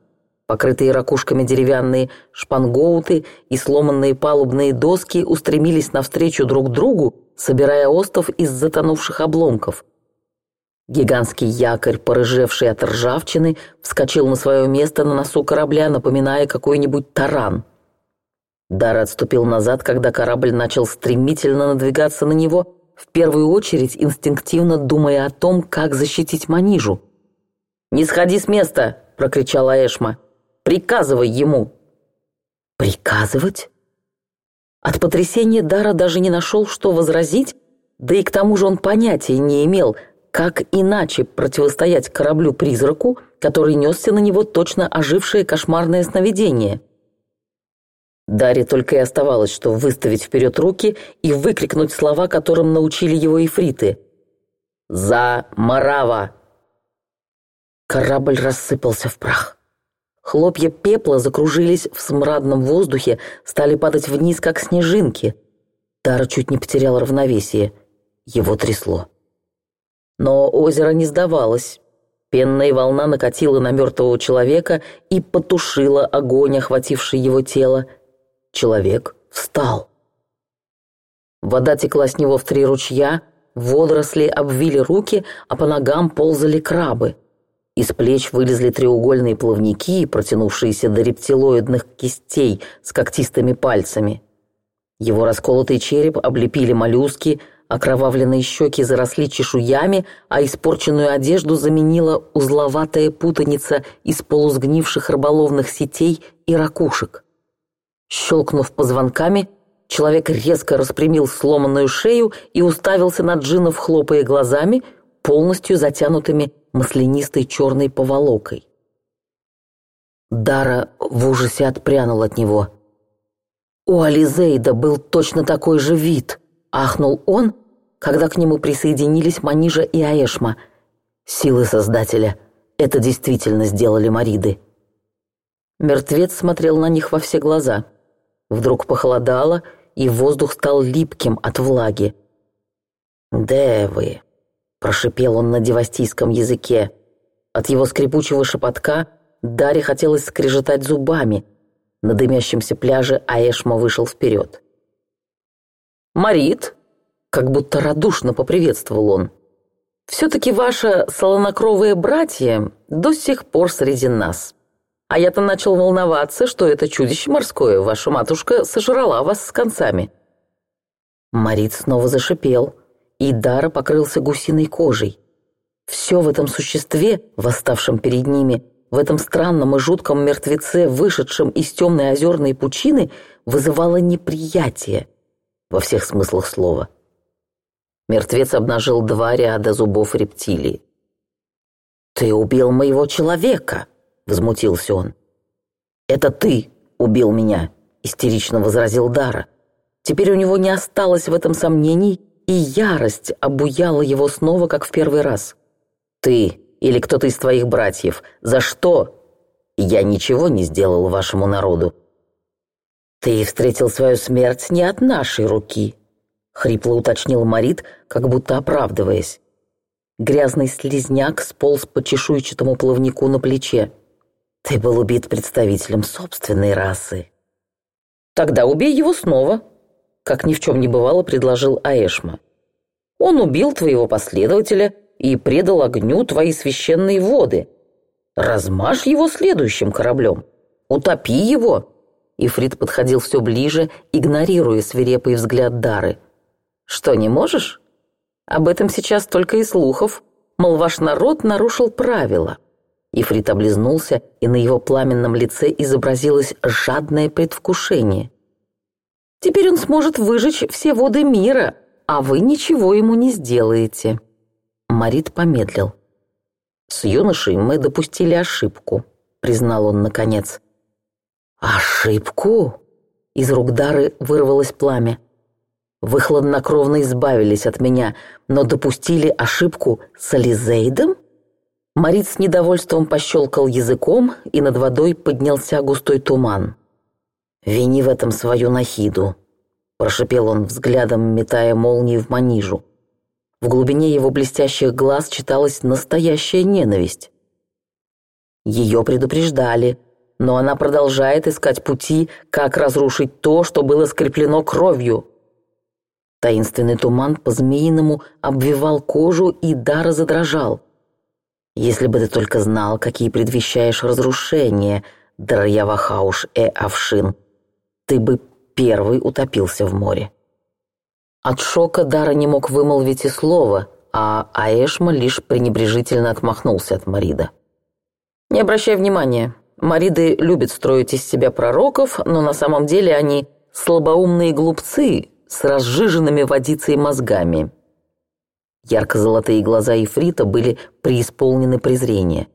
Покрытые ракушками деревянные шпангоуты и сломанные палубные доски устремились навстречу друг другу, собирая остов из затонувших обломков – Гигантский якорь, порыжевший от ржавчины, вскочил на свое место на носу корабля, напоминая какой-нибудь таран. Дара отступил назад, когда корабль начал стремительно надвигаться на него, в первую очередь инстинктивно думая о том, как защитить Манижу. «Не сходи с места!» — прокричала Эшма. «Приказывай ему!» «Приказывать?» От потрясения Дара даже не нашел, что возразить, да и к тому же он понятия не имел — как иначе противостоять кораблю-призраку, который несся на него точно ожившее кошмарное сновидение? Дарье только и оставалось, что выставить вперед руки и выкрикнуть слова, которым научили его эфриты. «За Марава!» Корабль рассыпался в прах. Хлопья пепла закружились в смрадном воздухе, стали падать вниз, как снежинки. Дара чуть не потерял равновесие. Его трясло. Но озеро не сдавалось. Пенная волна накатила на мертвого человека и потушила огонь, охвативший его тело. Человек встал. Вода текла с него в три ручья, водоросли обвили руки, а по ногам ползали крабы. Из плеч вылезли треугольные плавники, протянувшиеся до рептилоидных кистей с когтистыми пальцами. Его расколотый череп облепили моллюски – Окровавленные щеки заросли чешуями, а испорченную одежду заменила узловатая путаница из полусгнивших рыболовных сетей и ракушек. Щелкнув позвонками, человек резко распрямил сломанную шею и уставился на джинов, хлопая глазами, полностью затянутыми маслянистой черной поволокой. Дара в ужасе отпрянул от него. У Ализейда был точно такой же вид, ахнул он, когда к нему присоединились Манижа и Аэшма. Силы Создателя. Это действительно сделали Мариды. Мертвец смотрел на них во все глаза. Вдруг похолодало, и воздух стал липким от влаги. «Девы!» — прошипел он на девастийском языке. От его скрипучего шепотка Даре хотелось скрежетать зубами. На дымящемся пляже Аэшма вышел вперед. «Марит!» как будто радушно поприветствовал он. «Все-таки ваши солонокровые братья до сих пор среди нас. А я-то начал волноваться, что это чудище морское, ваша матушка сожрала вас с концами». Марит снова зашипел, и Дара покрылся гусиной кожей. Все в этом существе, восставшем перед ними, в этом странном и жутком мертвеце, вышедшем из темной озерной пучины, вызывало неприятие во всех смыслах слова – Мертвец обнажил два ряда зубов рептилии. «Ты убил моего человека!» — возмутился он. «Это ты убил меня!» — истерично возразил Дара. Теперь у него не осталось в этом сомнений, и ярость обуяла его снова, как в первый раз. «Ты или кто-то из твоих братьев, за что?» «Я ничего не сделал вашему народу». «Ты встретил свою смерть не от нашей руки», — хрипло уточнил Марит, как будто оправдываясь. Грязный слизняк сполз по чешуйчатому плавнику на плече. «Ты был убит представителем собственной расы». «Тогда убей его снова», — как ни в чем не бывало предложил Аэшма. «Он убил твоего последователя и предал огню твои священные воды. Размажь его следующим кораблем. Утопи его». Ифрит подходил все ближе, игнорируя свирепый взгляд Дары — что, не можешь? Об этом сейчас только и слухов. Мол, ваш народ нарушил правила. Ифрит облизнулся, и на его пламенном лице изобразилось жадное предвкушение. Теперь он сможет выжечь все воды мира, а вы ничего ему не сделаете. Марит помедлил. С юношей мы допустили ошибку, признал он наконец. Ошибку? Из рук Дары вырвалось пламя. Вы хладнокровно избавились от меня, но допустили ошибку с Ализейдом?» Марит с недовольством пощелкал языком, и над водой поднялся густой туман. «Вини в этом свою нахиду», — прошипел он взглядом, метая молнии в манижу. В глубине его блестящих глаз читалась настоящая ненависть. Ее предупреждали, но она продолжает искать пути, как разрушить то, что было скреплено кровью. Таинственный туман по-змеиному обвивал кожу, и Дара задрожал. «Если бы ты только знал, какие предвещаешь разрушения, Дарьявахауш э Авшин, ты бы первый утопился в море». От шока Дара не мог вымолвить и слова, а Аэшма лишь пренебрежительно отмахнулся от Марида. «Не обращай внимания. Мариды любят строить из себя пророков, но на самом деле они слабоумные глупцы, с разжиженными водицей мозгами. Ярко-золотые глаза Ефрита были преисполнены презрения.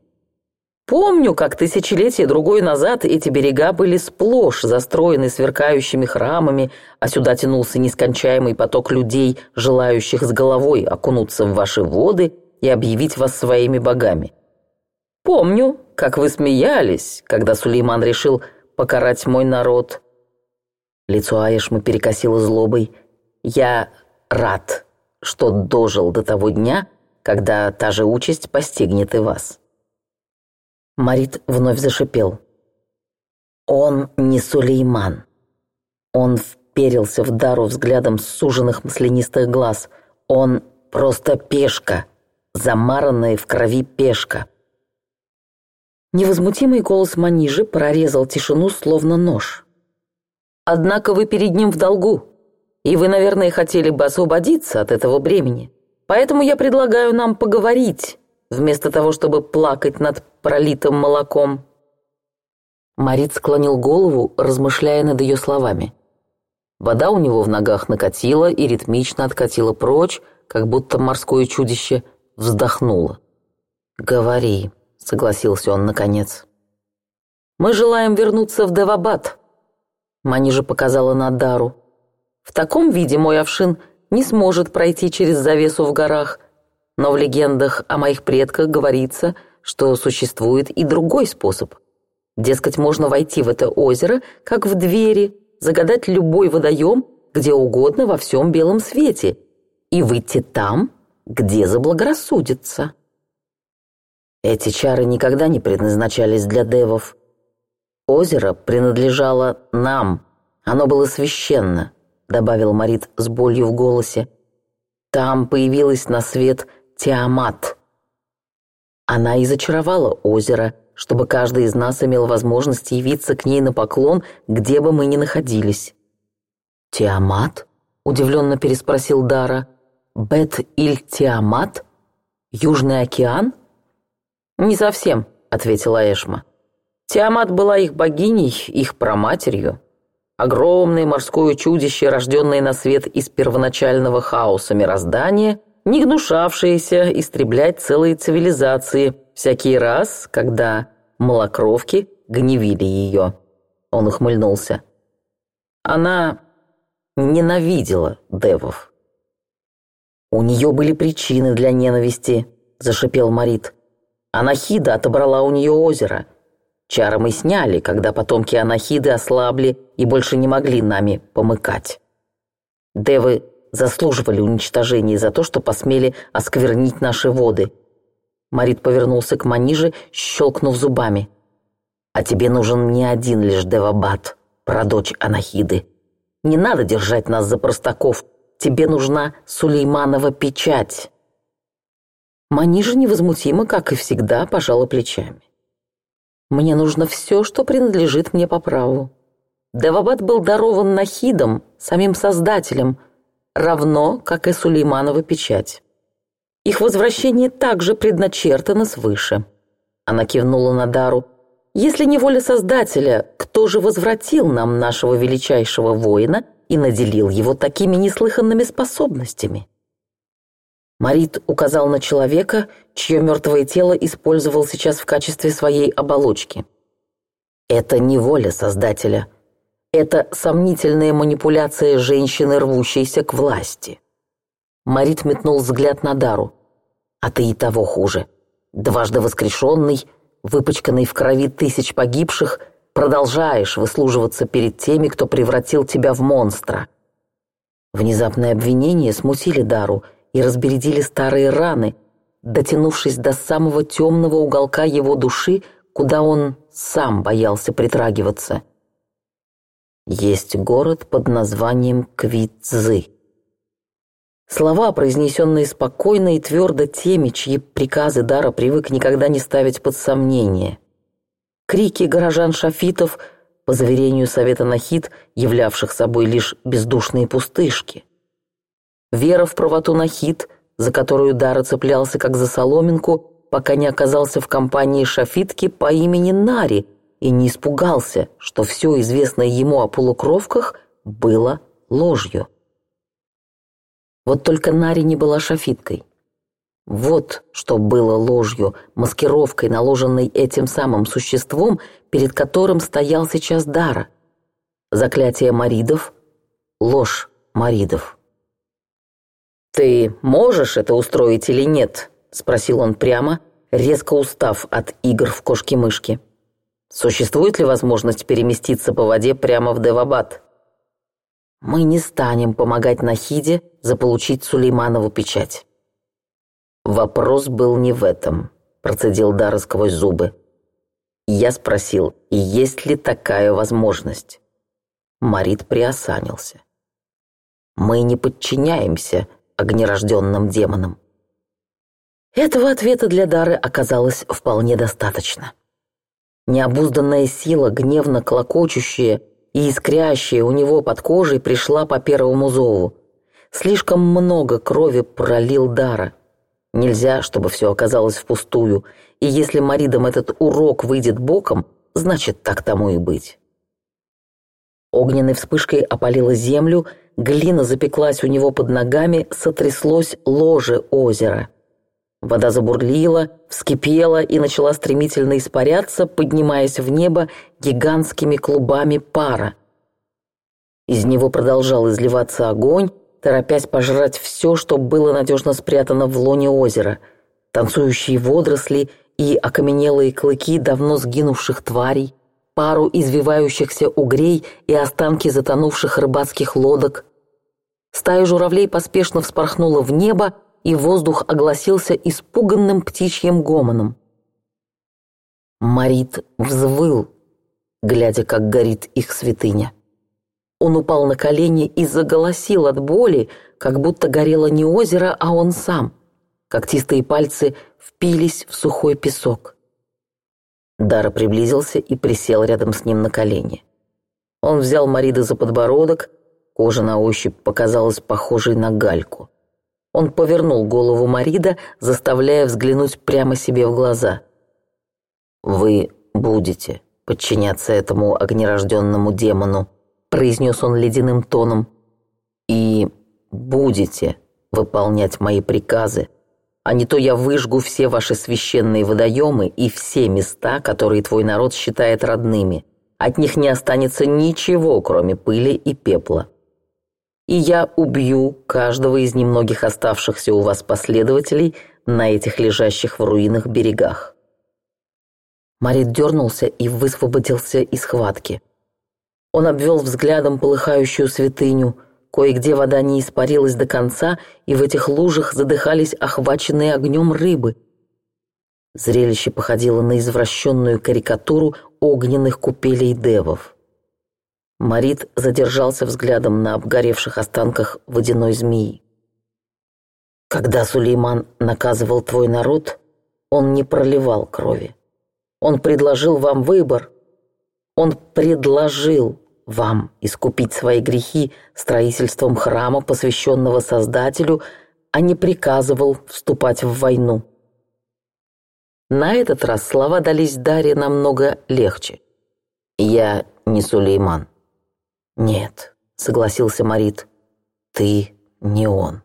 «Помню, как тысячелетие другой назад эти берега были сплошь застроены сверкающими храмами, а сюда тянулся нескончаемый поток людей, желающих с головой окунуться в ваши воды и объявить вас своими богами. Помню, как вы смеялись, когда Сулейман решил покарать мой народ. Лицо Аишмы перекосило злобой. «Я рад, что дожил до того дня, когда та же участь постигнет и вас». Марит вновь зашипел. «Он не Сулейман». Он вперился в Дару взглядом суженных маслянистых глаз. «Он просто пешка, замаранная в крови пешка». Невозмутимый голос Манижи прорезал тишину, словно нож. Однако вы перед ним в долгу, и вы, наверное, хотели бы освободиться от этого бремени. Поэтому я предлагаю нам поговорить, вместо того, чтобы плакать над пролитым молоком». Марит склонил голову, размышляя над ее словами. Вода у него в ногах накатила и ритмично откатила прочь, как будто морское чудище вздохнуло. «Говори», — согласился он наконец. «Мы желаем вернуться в Девабад», Манижа показала на Дару. В таком виде мой овшин не сможет пройти через завесу в горах, но в легендах о моих предках говорится, что существует и другой способ. Дескать, можно войти в это озеро, как в двери, загадать любой водоем, где угодно во всем белом свете, и выйти там, где заблагорассудится. Эти чары никогда не предназначались для девов, Озеро принадлежало нам. Оно было священно, добавил Марит с болью в голосе. Там появилась на свет Тиамат. Она и зачаровала озеро, чтобы каждый из нас имел возможность явиться к ней на поклон, где бы мы ни находились. «Тиамат?» — удивленно переспросил Дара. «Бет-Иль-Тиамат? Южный океан?» «Не совсем», — ответила Эшма. Тиамат была их богиней, их проматерью. Огромное морское чудище, рожденное на свет из первоначального хаоса мироздания, не гнушавшееся истреблять целые цивилизации всякий раз, когда малокровки гневили ее. Он ухмыльнулся. Она ненавидела девов. «У нее были причины для ненависти», – зашипел Марит. «Анахида отобрала у нее озеро». Чары мы сняли, когда потомки анахиды ослабли и больше не могли нами помыкать. Девы заслуживали уничтожения за то, что посмели осквернить наши воды. Марит повернулся к Маниже, щелкнув зубами. «А тебе нужен не один лишь Девабат, продочь Анахиды. Не надо держать нас за простаков. Тебе нужна Сулейманова печать». Манижа невозмутимо, как и всегда, пожала плечами. Мне нужно все, что принадлежит мне по праву. Давабад был дарован Нахидом, самим Создателем, равно, как и Сулейманова печать. Их возвращение также предначертано свыше. Она кивнула на Дару. «Если не воля Создателя, кто же возвратил нам нашего величайшего воина и наделил его такими неслыханными способностями?» Марит указал на человека, чье мертвое тело использовал сейчас в качестве своей оболочки. Это не воля Создателя. Это сомнительная манипуляция женщины, рвущейся к власти. Марит метнул взгляд на Дару. А ты и того хуже. Дважды воскрешенный, выпачканный в крови тысяч погибших, продолжаешь выслуживаться перед теми, кто превратил тебя в монстра. Внезапные обвинения смутили Дару — и разбередили старые раны, дотянувшись до самого темного уголка его души, куда он сам боялся притрагиваться. Есть город под названием Квитзы. Слова, произнесенные спокойно и твердо теми, чьи приказы Дара привык никогда не ставить под сомнение. Крики горожан-шафитов, по заверению Совета Нахид, являвших собой лишь бездушные пустышки. Вера в правоту Нахид, за которую Дара цеплялся как за соломинку, пока не оказался в компании шафитки по имени Нари и не испугался, что все известное ему о полукровках было ложью. Вот только Нари не была шафиткой. Вот что было ложью, маскировкой, наложенной этим самым существом, перед которым стоял сейчас Дара. Заклятие Маридов — ложь Маридов. «Ты можешь это устроить или нет?» – спросил он прямо, резко устав от игр в кошки-мышки. «Существует ли возможность переместиться по воде прямо в Девабад?» «Мы не станем помогать Нахиде заполучить Сулейманову печать». «Вопрос был не в этом», – процедил Дара сквозь зубы. Я спросил, есть ли такая возможность. Марит приосанился. «Мы не подчиняемся огнерожденным демоном. Этого ответа для Дары оказалось вполне достаточно. Необузданная сила, гневно клокочущая и искрящая у него под кожей, пришла по первому зову. Слишком много крови пролил Дара. Нельзя, чтобы все оказалось впустую, и если Маридам этот урок выйдет боком, значит, так тому и быть. Огненной вспышкой опалила землю, Глина запеклась у него под ногами, сотряслось ложе озера. Вода забурлила, вскипела и начала стремительно испаряться, поднимаясь в небо гигантскими клубами пара. Из него продолжал изливаться огонь, торопясь пожрать все, что было надежно спрятано в лоне озера. Танцующие водоросли и окаменелые клыки давно сгинувших тварей, пару извивающихся угрей и останки затонувших рыбацких лодок – Стая журавлей поспешно вспорхнула в небо, и воздух огласился испуганным птичьим гомоном. Марит взвыл, глядя, как горит их святыня. Он упал на колени и заголосил от боли, как будто горело не озеро, а он сам. Когтистые пальцы впились в сухой песок. Дара приблизился и присел рядом с ним на колени. Он взял Марида за подбородок, Кожа на ощупь показалась похожей на гальку. Он повернул голову Марида, заставляя взглянуть прямо себе в глаза. «Вы будете подчиняться этому огнерожденному демону», произнес он ледяным тоном. «И будете выполнять мои приказы, а не то я выжгу все ваши священные водоемы и все места, которые твой народ считает родными. От них не останется ничего, кроме пыли и пепла» и я убью каждого из немногих оставшихся у вас последователей на этих лежащих в руинах берегах». Марит дернулся и высвободился из хватки. Он обвел взглядом полыхающую святыню. Кое-где вода не испарилась до конца, и в этих лужах задыхались охваченные огнем рыбы. Зрелище походило на извращенную карикатуру огненных купелей девов. Марит задержался взглядом на обгоревших останках водяной змеи. Когда Сулейман наказывал твой народ, он не проливал крови. Он предложил вам выбор. Он предложил вам искупить свои грехи строительством храма, посвященного Создателю, а не приказывал вступать в войну. На этот раз слова дались Дарье намного легче. «Я не Сулейман». «Нет», — согласился Марит, — «ты не он».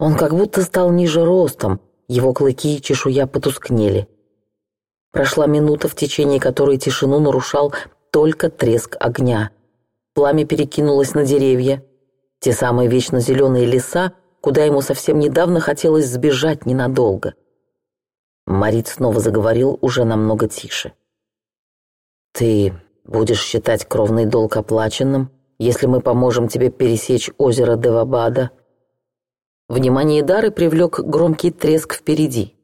Он как будто стал ниже ростом, его клыки и чешуя потускнели. Прошла минута, в течение которой тишину нарушал только треск огня. Пламя перекинулось на деревья. Те самые вечно зеленые леса, куда ему совсем недавно хотелось сбежать ненадолго. Марит снова заговорил уже намного тише. «Ты Будешь считать кровный долг оплаченным, если мы поможем тебе пересечь озеро Девабада?» Внимание Дары привлек громкий треск впереди.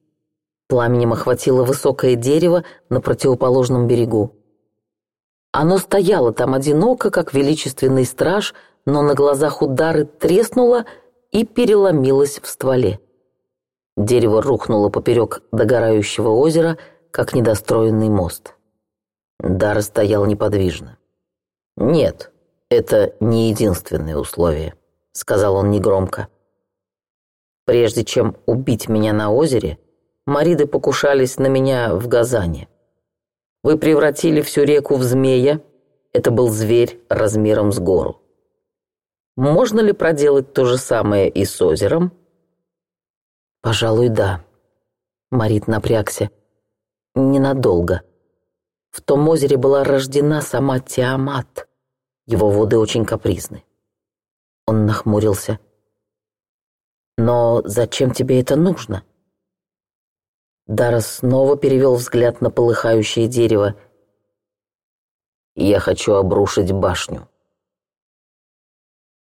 Пламенем охватило высокое дерево на противоположном берегу. Оно стояло там одиноко, как величественный страж, но на глазах удары треснуло и переломилось в стволе. Дерево рухнуло поперек догорающего озера, как недостроенный мост. Дар стоял неподвижно. «Нет, это не единственное условие», — сказал он негромко. «Прежде чем убить меня на озере, Мариды покушались на меня в Газане. Вы превратили всю реку в змея. Это был зверь размером с гору. Можно ли проделать то же самое и с озером?» «Пожалуй, да». Марид напрягся. «Ненадолго». В том озере была рождена сама Тиамат. Его воды очень капризны. Он нахмурился. «Но зачем тебе это нужно?» Дара снова перевел взгляд на полыхающее дерево. «Я хочу обрушить башню»,